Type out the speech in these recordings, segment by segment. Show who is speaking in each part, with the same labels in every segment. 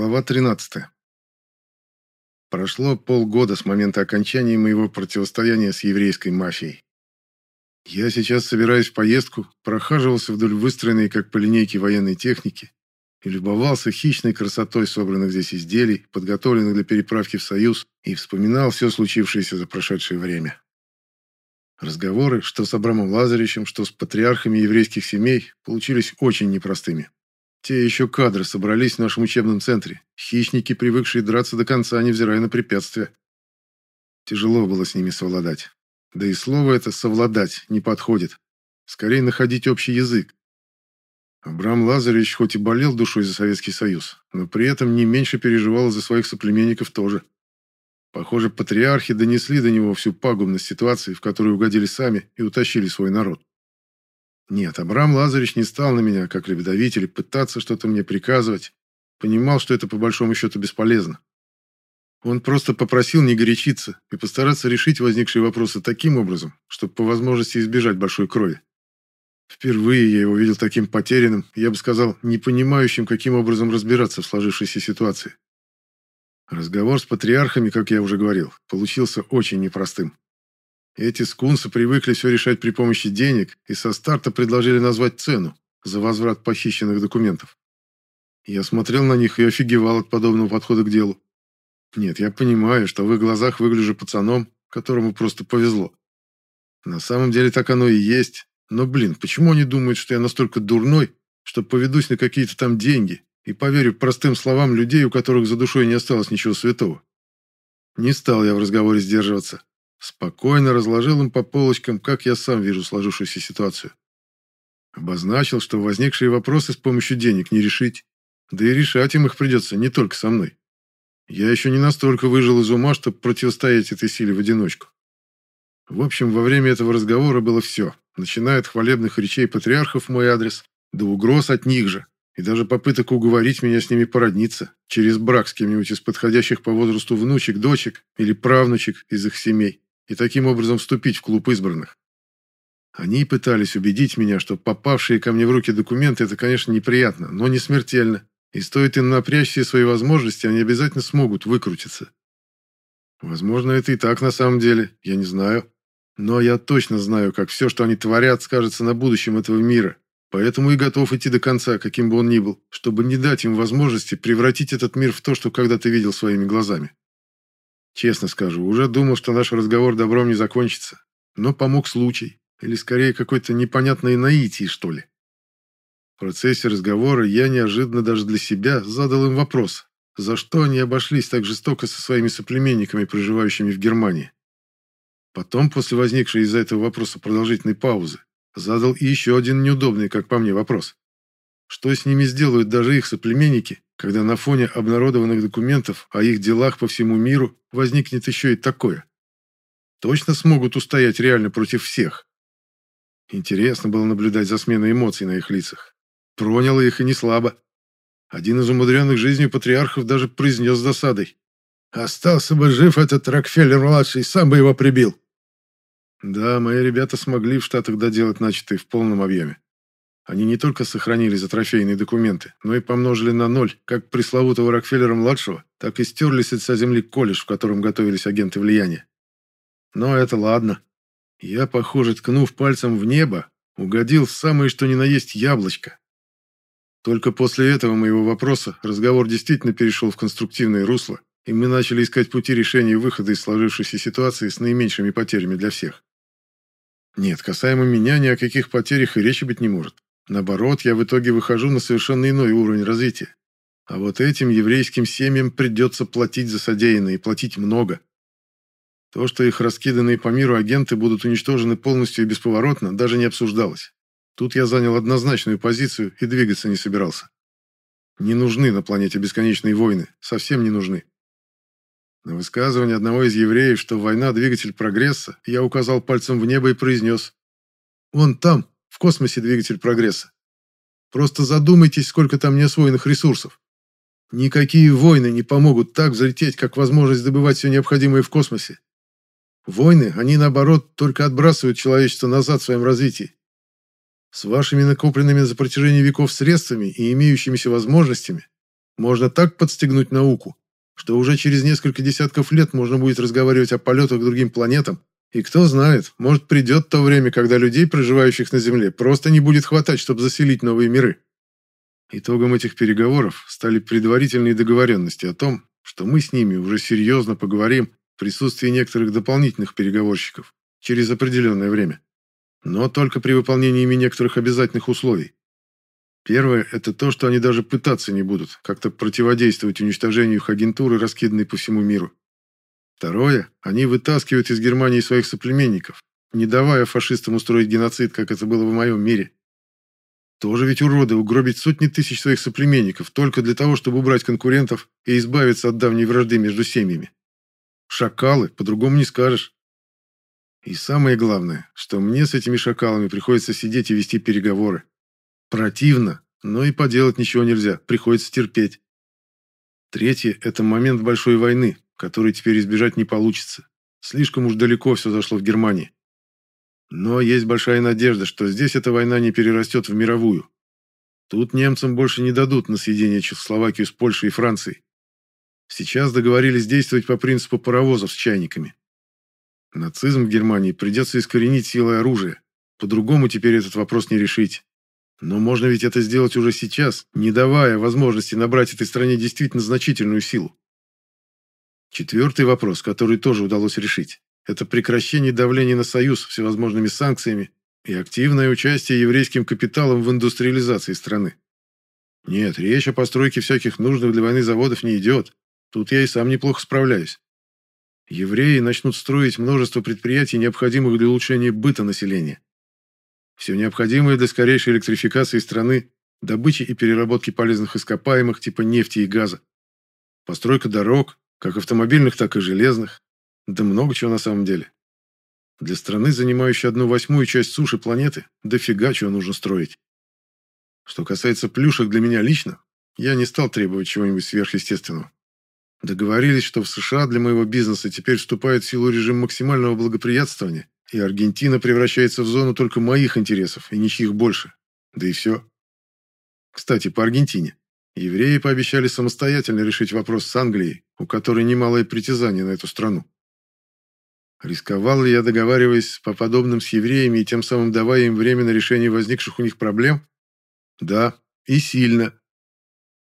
Speaker 1: Глава 13. Прошло полгода с момента окончания моего противостояния с еврейской мафией. Я сейчас собираюсь в поездку, прохаживался вдоль выстроенной как по линейке военной техники и любовался хищной красотой собранных здесь изделий, подготовленных для переправки в Союз, и вспоминал все случившееся за прошедшее время. Разговоры, что с Абрамом Лазаревичем, что с патриархами еврейских семей, получились очень непростыми. Те еще кадры собрались в нашем учебном центре. Хищники, привыкшие драться до конца, невзирая на препятствия. Тяжело было с ними совладать. Да и слово это «совладать» не подходит. Скорее находить общий язык. Абрам Лазаревич хоть и болел душой за Советский Союз, но при этом не меньше переживал за своих соплеменников тоже. Похоже, патриархи донесли до него всю пагубность ситуации, в которую угодили сами и утащили свой народ. Нет, Абрам Лазаревич не стал на меня, как лебедовитель, пытаться что-то мне приказывать. Понимал, что это по большому счету бесполезно. Он просто попросил не горячиться и постараться решить возникшие вопросы таким образом, чтобы по возможности избежать большой крови. Впервые я его видел таким потерянным, я бы сказал, не понимающим, каким образом разбираться в сложившейся ситуации. Разговор с патриархами, как я уже говорил, получился очень непростым. Эти скунсы привыкли все решать при помощи денег и со старта предложили назвать цену за возврат похищенных документов. Я смотрел на них и офигевал от подобного подхода к делу. Нет, я понимаю, что в их глазах выгляжу пацаном, которому просто повезло. На самом деле так оно и есть. Но, блин, почему они думают, что я настолько дурной, что поведусь на какие-то там деньги и поверю простым словам людей, у которых за душой не осталось ничего святого? Не стал я в разговоре сдерживаться. Спокойно разложил им по полочкам, как я сам вижу сложившуюся ситуацию. Обозначил, что возникшие вопросы с помощью денег не решить. Да и решать им их придется не только со мной. Я еще не настолько выжил из ума, чтобы противостоять этой силе в одиночку. В общем, во время этого разговора было все, начиная от хвалебных речей патриархов в мой адрес, до угроз от них же, и даже попыток уговорить меня с ними породниться, через брак с кем-нибудь из подходящих по возрасту внучек, дочек или правнучек из их семей и таким образом вступить в клуб избранных. Они пытались убедить меня, что попавшие ко мне в руки документы – это, конечно, неприятно, но не смертельно, и стоит им напрячь все свои возможности, они обязательно смогут выкрутиться. Возможно, это и так на самом деле, я не знаю. Но я точно знаю, как все, что они творят, скажется на будущем этого мира. Поэтому и готов идти до конца, каким бы он ни был, чтобы не дать им возможности превратить этот мир в то, что когда-то видел своими глазами. Честно скажу, уже думал, что наш разговор добром не закончится. Но помог случай. Или скорее какой-то непонятной наитии, что ли. В процессе разговора я неожиданно даже для себя задал им вопрос, за что они обошлись так жестоко со своими соплеменниками, проживающими в Германии. Потом, после возникшей из-за этого вопроса продолжительной паузы, задал и еще один неудобный, как по мне, вопрос. Что с ними сделают даже их соплеменники, когда на фоне обнародованных документов о их делах по всему миру возникнет еще и такое? Точно смогут устоять реально против всех? Интересно было наблюдать за сменой эмоций на их лицах. Проняло их и не слабо. Один из умудренных жизнью патриархов даже произнес с досадой. «Остался бы жив этот Рокфеллер-младший, сам бы его прибил». Да, мои ребята смогли в Штатах доделать начатые в полном объеме. Они не только сохранили за трофейные документы, но и помножили на ноль как пресловутого Рокфеллера-младшего, так и стерли с лица земли колледж, в котором готовились агенты влияния. Но это ладно. Я, похоже, ткнув пальцем в небо, угодил в самое что ни на есть яблочко. Только после этого моего вопроса разговор действительно перешел в конструктивное русло, и мы начали искать пути решения выхода из сложившейся ситуации с наименьшими потерями для всех. Нет, касаемо меня ни о каких потерях и речи быть не может. Наоборот, я в итоге выхожу на совершенно иной уровень развития. А вот этим еврейским семьям придется платить за содеянное, и платить много. То, что их раскиданные по миру агенты будут уничтожены полностью и бесповоротно, даже не обсуждалось. Тут я занял однозначную позицию и двигаться не собирался. Не нужны на планете бесконечные войны, совсем не нужны. На высказывание одного из евреев, что война – двигатель прогресса, я указал пальцем в небо и произнес. «Вон там, космосе двигатель прогресса. Просто задумайтесь, сколько там неосвоенных ресурсов. Никакие войны не помогут так взлететь, как возможность добывать все необходимое в космосе. Войны, они наоборот, только отбрасывают человечество назад в своем развитии. С вашими накопленными за протяжении веков средствами и имеющимися возможностями Можно так подстегнуть науку, что уже через несколько десятков лет можно будет разговаривать о полетах к другим планетам, и кто знает, может придет то время, когда людей, проживающих на Земле, просто не будет хватать, чтобы заселить новые миры. Итогом этих переговоров стали предварительные договоренности о том, что мы с ними уже серьезно поговорим в присутствии некоторых дополнительных переговорщиков через определенное время. Но только при выполнении ими некоторых обязательных условий. Первое – это то, что они даже пытаться не будут как-то противодействовать уничтожению их агентуры, раскиданной по всему миру. Второе – они вытаскивают из Германии своих соплеменников, не давая фашистам устроить геноцид, как это было в моем мире. Тоже ведь уроды угробить сотни тысяч своих соплеменников только для того, чтобы убрать конкурентов и избавиться от давней вражды между семьями. Шакалы, по-другому не скажешь. И самое главное, что мне с этими шакалами приходится сидеть и вести переговоры. Противно, но и поделать ничего нельзя, приходится терпеть. Третье – это момент большой войны, который теперь избежать не получится. Слишком уж далеко все зашло в Германии. Но есть большая надежда, что здесь эта война не перерастет в мировую. Тут немцам больше не дадут на съедение Чехословакию с Польшей и Францией. Сейчас договорились действовать по принципу паровозов с чайниками. Нацизм в Германии придется искоренить силой оружия. По-другому теперь этот вопрос не решить. Но можно ведь это сделать уже сейчас, не давая возможности набрать этой стране действительно значительную силу. Четвертый вопрос, который тоже удалось решить, это прекращение давления на Союз всевозможными санкциями и активное участие еврейским капиталом в индустриализации страны. Нет, речь о постройке всяких нужных для войны заводов не идет. Тут я и сам неплохо справляюсь. Евреи начнут строить множество предприятий, необходимых для улучшения быта населения. Все необходимое для скорейшей электрификации страны, добычи и переработки полезных ископаемых типа нефти и газа. Постройка дорог, как автомобильных, так и железных. Да много чего на самом деле. Для страны, занимающей одну восьмую часть суши планеты, дофига чего нужно строить. Что касается плюшек для меня лично, я не стал требовать чего-нибудь сверхъестественного. Договорились, что в США для моего бизнеса теперь вступает в силу режим максимального благоприятствования, и Аргентина превращается в зону только моих интересов и ничьих больше. Да и все. Кстати, по Аргентине. Евреи пообещали самостоятельно решить вопрос с Англией, у которой немалое притязание на эту страну. Рисковал ли я, договариваясь по подобным с евреями и тем самым давая им время на решение возникших у них проблем? Да, и сильно.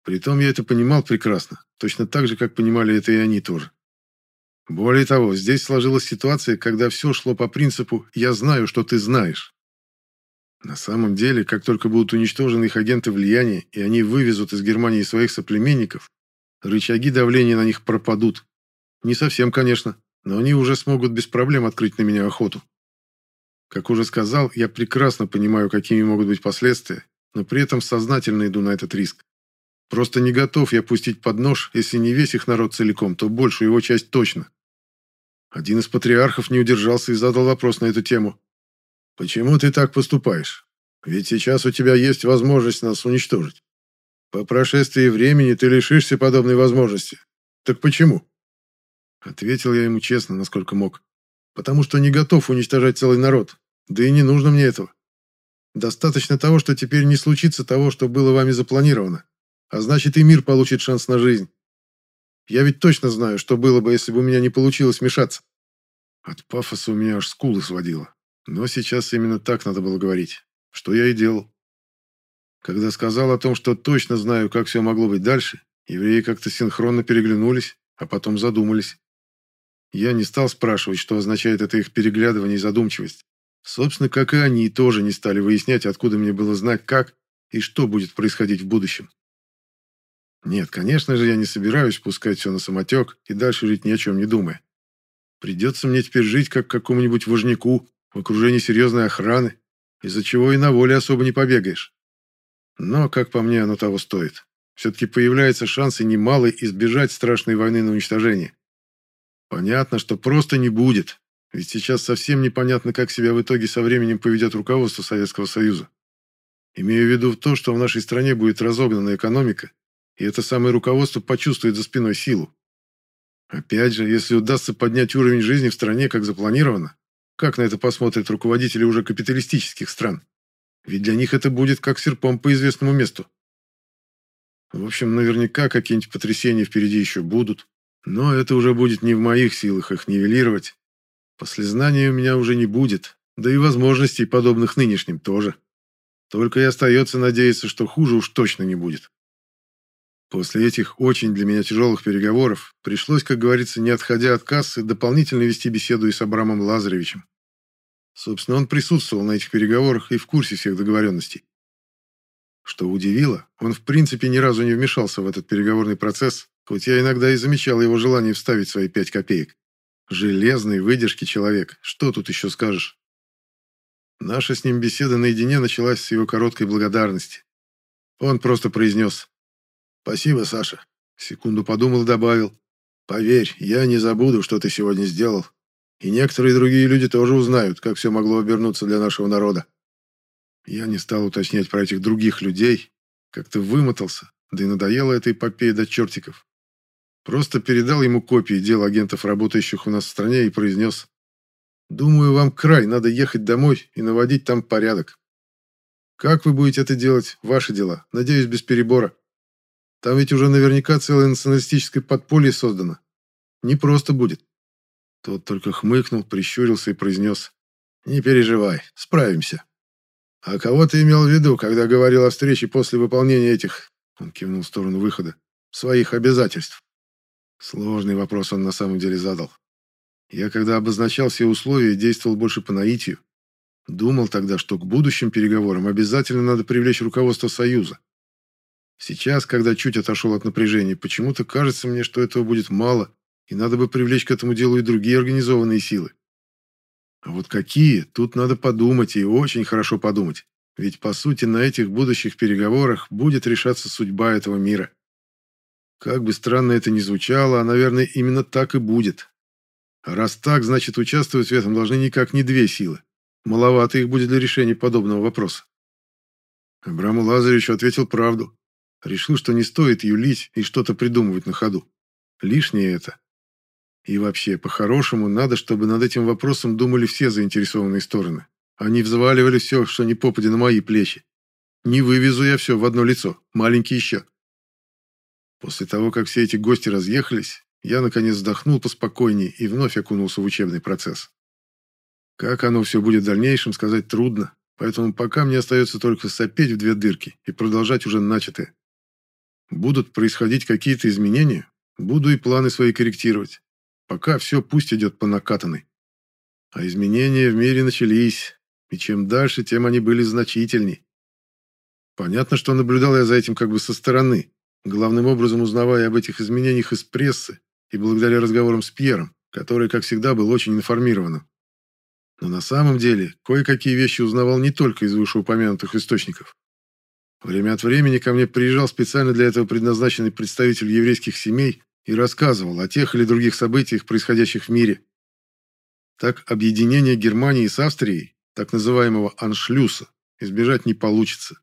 Speaker 1: Притом я это понимал прекрасно, точно так же, как понимали это и они тоже. Более того, здесь сложилась ситуация, когда все шло по принципу «я знаю, что ты знаешь». На самом деле, как только будут уничтожены их агенты влияния, и они вывезут из Германии своих соплеменников, рычаги давления на них пропадут. Не совсем, конечно, но они уже смогут без проблем открыть на меня охоту. Как уже сказал, я прекрасно понимаю, какими могут быть последствия, но при этом сознательно иду на этот риск. Просто не готов я пустить под нож, если не весь их народ целиком, то большую его часть точно. Один из патриархов не удержался и задал вопрос на эту тему. «Почему ты так поступаешь? Ведь сейчас у тебя есть возможность нас уничтожить. По прошествии времени ты лишишься подобной возможности. Так почему?» Ответил я ему честно, насколько мог. «Потому что не готов уничтожать целый народ. Да и не нужно мне этого. Достаточно того, что теперь не случится того, что было вами запланировано. А значит, и мир получит шанс на жизнь. Я ведь точно знаю, что было бы, если бы у меня не получилось вмешаться. От пафоса у меня аж скулы сводило. Но сейчас именно так надо было говорить. Что я и делал. Когда сказал о том, что точно знаю, как все могло быть дальше, евреи как-то синхронно переглянулись, а потом задумались. Я не стал спрашивать, что означает это их переглядывание и задумчивость. Собственно, как и они тоже не стали выяснять, откуда мне было знать, как и что будет происходить в будущем. Нет, конечно же, я не собираюсь пускать все на самотек и дальше жить ни о чем не думая. Придется мне теперь жить как какому-нибудь вожняку, в окружении серьезной охраны, из-за чего и на воле особо не побегаешь. Но, как по мне, оно того стоит. Все-таки появляется шанс и немалый избежать страшной войны на уничтожение. Понятно, что просто не будет, ведь сейчас совсем непонятно, как себя в итоге со временем поведет руководство Советского Союза. Имею в виду то, что в нашей стране будет разогнана экономика, и это самое руководство почувствует за спиной силу. Опять же, если удастся поднять уровень жизни в стране, как запланировано, как на это посмотрят руководители уже капиталистических стран? Ведь для них это будет как серпом по известному месту. В общем, наверняка какие-нибудь потрясения впереди еще будут. Но это уже будет не в моих силах их нивелировать. Послезнания у меня уже не будет, да и возможностей, подобных нынешним, тоже. Только и остается надеяться, что хуже уж точно не будет. После этих очень для меня тяжелых переговоров пришлось, как говорится, не отходя от кассы, дополнительно вести беседу и с Абрамом Лазаревичем. Собственно, он присутствовал на этих переговорах и в курсе всех договоренностей. Что удивило, он в принципе ни разу не вмешался в этот переговорный процесс, хоть я иногда и замечал его желание вставить свои пять копеек. Железный выдержки человек, что тут еще скажешь? Наша с ним беседа наедине началась с его короткой благодарности. Он просто произнес «Спасибо, Саша». Секунду подумал и добавил «Поверь, я не забуду, что ты сегодня сделал. И некоторые другие люди тоже узнают, как все могло обернуться для нашего народа». Я не стал уточнять про этих других людей, как-то вымотался, да и надоело этой эпопея до чертиков. Просто передал ему копии дел агентов, работающих у нас в стране, и произнес «Думаю, вам край, надо ехать домой и наводить там порядок. Как вы будете это делать? Ваши дела. Надеюсь, без перебора. Там ведь уже наверняка целое националистическое подполье создано. Не просто будет». Тот только хмыкнул, прищурился и произнес «Не переживай, справимся». «А кого ты имел в виду, когда говорил о встрече после выполнения этих...» Он кивнул в сторону выхода. «Своих обязательств». Сложный вопрос он на самом деле задал. Я, когда обозначал все условия, действовал больше по наитию. Думал тогда, что к будущим переговорам обязательно надо привлечь руководство Союза. Сейчас, когда чуть отошел от напряжения, почему-то кажется мне, что этого будет мало, и надо бы привлечь к этому делу и другие организованные силы. А вот какие, тут надо подумать, и очень хорошо подумать. Ведь, по сути, на этих будущих переговорах будет решаться судьба этого мира. Как бы странно это ни звучало, а, наверное, именно так и будет. А раз так, значит, участвовать в этом должны никак не две силы. Маловато их будет для решения подобного вопроса. Абраму Лазаревичу ответил правду. Решил, что не стоит юлить и что-то придумывать на ходу. Лишнее это. И вообще, по-хорошему, надо, чтобы над этим вопросом думали все заинтересованные стороны. Они взваливали все, что не попади на мои плечи. Не вывезу я все в одно лицо, маленький еще. После того, как все эти гости разъехались, я, наконец, вздохнул поспокойнее и вновь окунулся в учебный процесс. Как оно все будет в дальнейшем, сказать трудно, поэтому пока мне остается только сопеть в две дырки и продолжать уже начатое. Будут происходить какие-то изменения, буду и планы свои корректировать. Пока все пусть идет по накатанной. А изменения в мире начались, и чем дальше, тем они были значительней. Понятно, что наблюдал я за этим как бы со стороны, главным образом узнавая об этих изменениях из прессы и благодаря разговорам с Пьером, который, как всегда, был очень информированным. Но на самом деле кое-какие вещи узнавал не только из вышеупомянутых источников. Время от времени ко мне приезжал специально для этого предназначенный представитель еврейских семей и рассказывал о тех или других событиях, происходящих в мире. Так объединение Германии с Австрией, так называемого аншлюса, избежать не получится.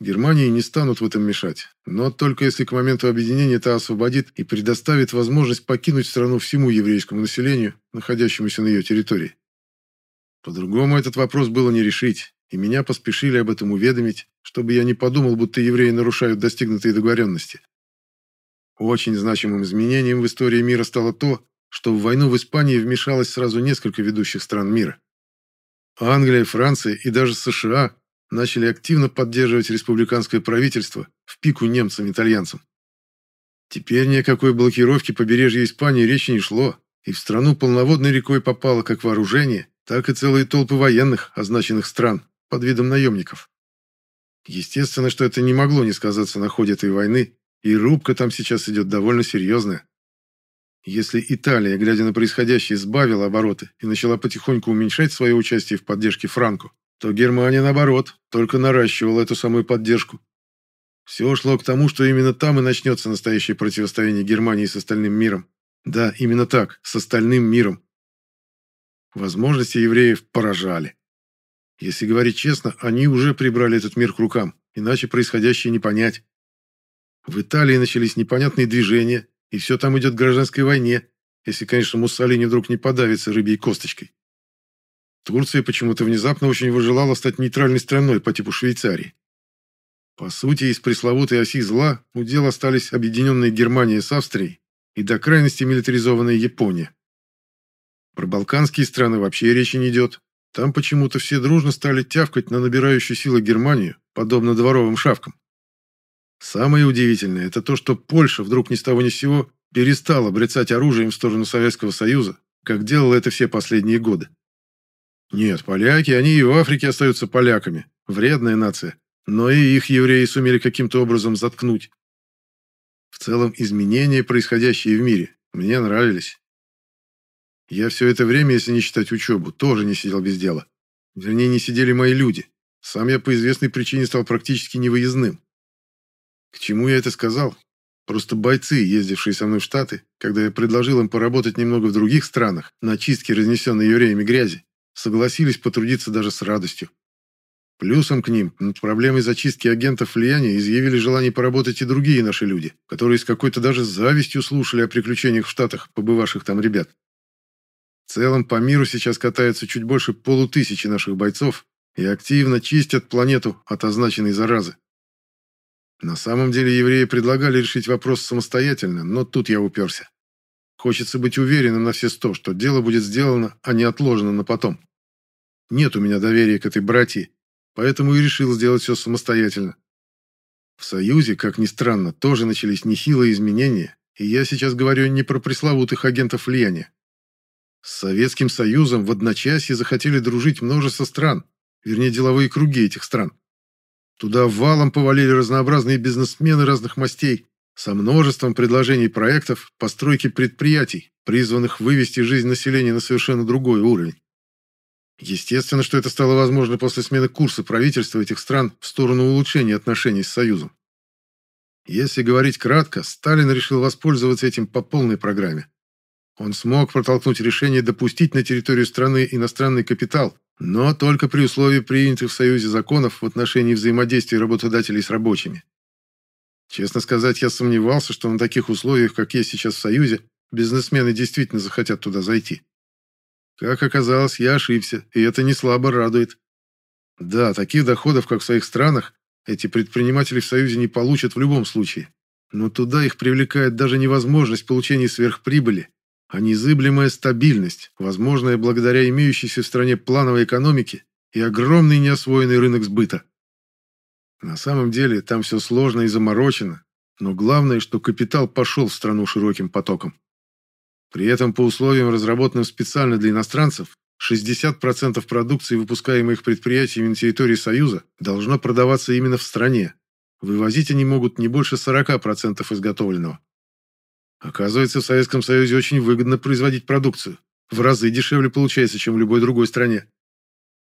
Speaker 1: Германии не станут в этом мешать, но только если к моменту объединения это освободит и предоставит возможность покинуть страну всему еврейскому населению, находящемуся на ее территории. По-другому этот вопрос было не решить, и меня поспешили об этом уведомить, чтобы я не подумал, будто евреи нарушают достигнутые договоренности. Очень значимым изменением в истории мира стало то, что в войну в Испании вмешалось сразу несколько ведущих стран мира. Англия, Франция и даже США начали активно поддерживать республиканское правительство в пику немцам-итальянцам. Теперь ни о какой блокировке побережья Испании речи не шло, и в страну полноводной рекой попало как вооружение, так и целые толпы военных, означенных стран, под видом наемников. Естественно, что это не могло не сказаться на ходе этой войны, и рубка там сейчас идет довольно серьезная. Если Италия, глядя на происходящее, сбавила обороты и начала потихоньку уменьшать свое участие в поддержке Франку, то Германия, наоборот, только наращивала эту самую поддержку. Все шло к тому, что именно там и начнется настоящее противостояние Германии с остальным миром. Да, именно так, с остальным миром. Возможности евреев поражали. Если говорить честно, они уже прибрали этот мир к рукам, иначе происходящее не понять. В Италии начались непонятные движения, и все там идет к гражданской войне, если, конечно, Муссолини вдруг не подавится рыбьей косточкой. Турция почему-то внезапно очень выжелала стать нейтральной страной по типу Швейцарии. По сути, из пресловутой оси зла удел остались объединенные Германия с Австрией и до крайности милитаризованная Япония. Про балканские страны вообще речи не идет. Там почему-то все дружно стали тявкать на набирающую силы Германию, подобно дворовым шавкам. Самое удивительное – это то, что Польша вдруг ни с того ни с сего перестала брецать оружием в сторону Советского Союза, как делала это все последние годы. Нет, поляки, они и в Африке остаются поляками, вредная нация, но и их евреи сумели каким-то образом заткнуть. В целом, изменения, происходящие в мире, мне нравились. Я все это время, если не считать учебу, тоже не сидел без дела. Вернее, не сидели мои люди. Сам я по известной причине стал практически невыездным. К чему я это сказал? Просто бойцы, ездившие со мной в Штаты, когда я предложил им поработать немного в других странах на чистке разнесенной евреями грязи, согласились потрудиться даже с радостью. Плюсом к ним над проблемой зачистки агентов влияния изъявили желание поработать и другие наши люди, которые с какой-то даже завистью слушали о приключениях в Штатах побывавших там ребят. В целом по миру сейчас катается чуть больше полутысячи наших бойцов и активно чистят планету от означенной заразы. На самом деле евреи предлагали решить вопрос самостоятельно, но тут я уперся. Хочется быть уверенным на все сто, что дело будет сделано, а не отложено на потом. Нет у меня доверия к этой братье, поэтому и решил сделать все самостоятельно. В Союзе, как ни странно, тоже начались нехилые изменения, и я сейчас говорю не про пресловутых агентов влияния. С Советским Союзом в одночасье захотели дружить множество стран, вернее, деловые круги этих стран. Туда валом повалили разнообразные бизнесмены разных мастей, со множеством предложений проектов постройки предприятий, призванных вывести жизнь населения на совершенно другой уровень. Естественно, что это стало возможно после смены курса правительства этих стран в сторону улучшения отношений с Союзом. Если говорить кратко, Сталин решил воспользоваться этим по полной программе. Он смог протолкнуть решение допустить на территорию страны иностранный капитал, но только при условии принятых в Союзе законов в отношении взаимодействия работодателей с рабочими. Честно сказать, я сомневался, что на таких условиях, как есть сейчас в Союзе, бизнесмены действительно захотят туда зайти. Как оказалось, я ошибся, и это не слабо радует. Да, таких доходов, как в своих странах, эти предприниматели в Союзе не получат в любом случае. Но туда их привлекает даже невозможность получения сверхприбыли, а незыблемая стабильность, возможная благодаря имеющейся в стране плановой экономике и огромный неосвоенный рынок сбыта. На самом деле там все сложно и заморочено, но главное, что капитал пошел в страну широким потоком. При этом по условиям, разработанным специально для иностранцев, 60% продукции, выпускаемой их предприятиями на территории Союза, должно продаваться именно в стране. Вывозить они могут не больше 40% изготовленного. Оказывается, в Советском Союзе очень выгодно производить продукцию. В разы дешевле получается, чем в любой другой стране.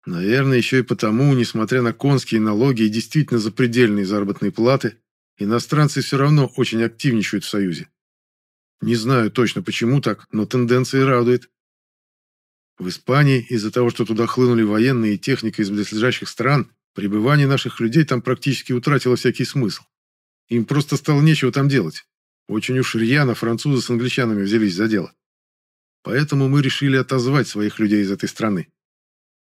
Speaker 1: Наверное, еще и потому, несмотря на конские налоги и действительно запредельные заработные платы, иностранцы все равно очень активничают в Союзе. Не знаю точно почему так, но тенденция радует. В Испании, из-за того, что туда хлынули военные и техника из близлежащих стран, пребывание наших людей там практически утратило всякий смысл. Им просто стало нечего там делать. Очень уж рьяно французы с англичанами взялись за дело. Поэтому мы решили отозвать своих людей из этой страны.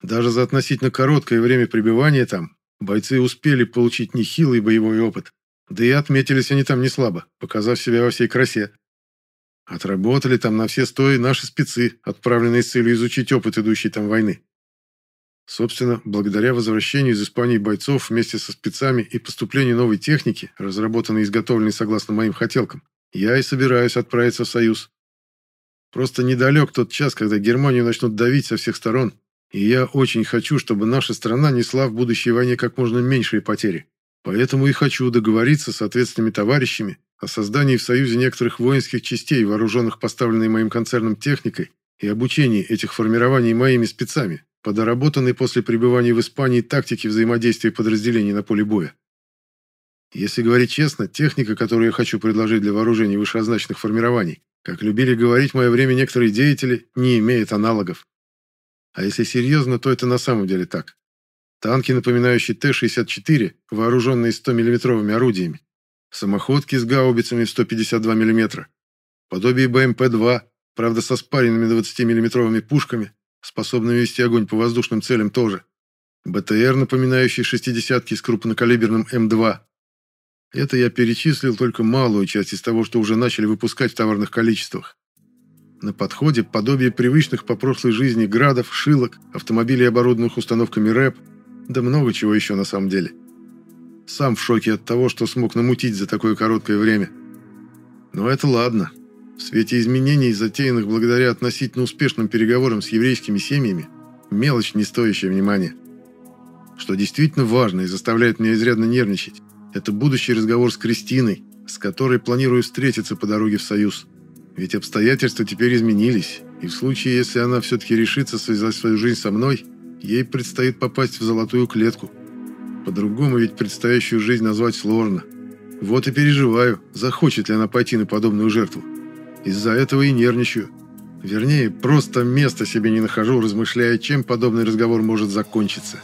Speaker 1: Даже за относительно короткое время пребывания там бойцы успели получить нехилый боевой опыт. Да и отметились они там не слабо, показав себя во всей красе. Отработали там на все сто наши спецы, отправленные с целью изучить опыт идущей там войны. Собственно, благодаря возвращению из Испании бойцов вместе со спецами и поступлению новой техники, разработанной и изготовленной согласно моим хотелкам, я и собираюсь отправиться в Союз. Просто недалек тот час, когда Германию начнут давить со всех сторон, и я очень хочу, чтобы наша страна несла в будущей войне как можно меньшие потери. Поэтому и хочу договориться с ответственными товарищами о создании в Союзе некоторых воинских частей, вооруженных поставленной моим концерном техникой, и обучении этих формирований моими спецами, по доработанной после пребывания в Испании тактике взаимодействия подразделений на поле боя. Если говорить честно, техника, которую я хочу предложить для вооружения вышеозначенных формирований, как любили говорить в мое время некоторые деятели, не имеет аналогов. А если серьезно, то это на самом деле так. Танки, напоминающие Т-64, вооруженные 100-миллиметровыми орудиями. Самоходки с гаубицами 152 мм. Подобие БМП-2, правда со спаренными 20-миллиметровыми пушками, способными вести огонь по воздушным целям тоже. БТР, напоминающий шестидесятки с крупнокалиберным М2. Это я перечислил только малую часть из того, что уже начали выпускать в товарных количествах. На подходе подобие привычных по прошлой жизни градов, шилок, автомобилей, оборудованных установками РЭП, да много чего еще на самом деле. Сам в шоке от того, что смог намутить за такое короткое время. Но это ладно. В свете изменений, затеянных благодаря относительно успешным переговорам с еврейскими семьями, мелочь, не стоящая внимания. Что действительно важно и заставляет меня изрядно нервничать, это будущий разговор с Кристиной, с которой планирую встретиться по дороге в Союз. Ведь обстоятельства теперь изменились, и в случае, если она все-таки решится связать свою жизнь со мной, ей предстоит попасть в золотую клетку. По-другому ведь предстоящую жизнь назвать сложно. Вот и переживаю, захочет ли она пойти на подобную жертву. Из-за этого и нервничаю. Вернее, просто места себе не нахожу, размышляя, чем подобный разговор может закончиться.